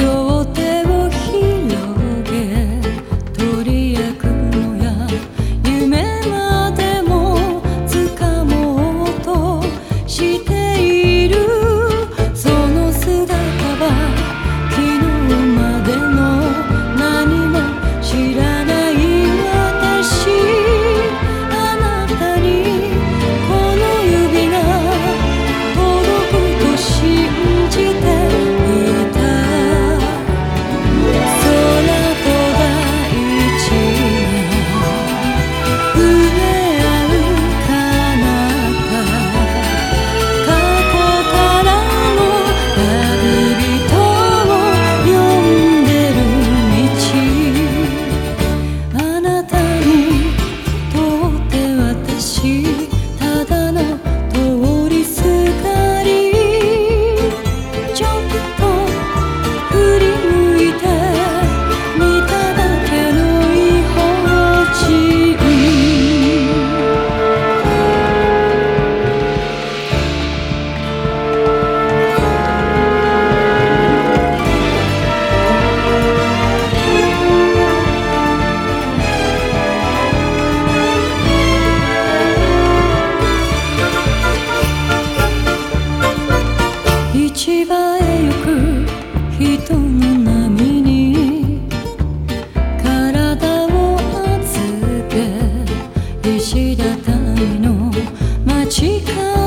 You. become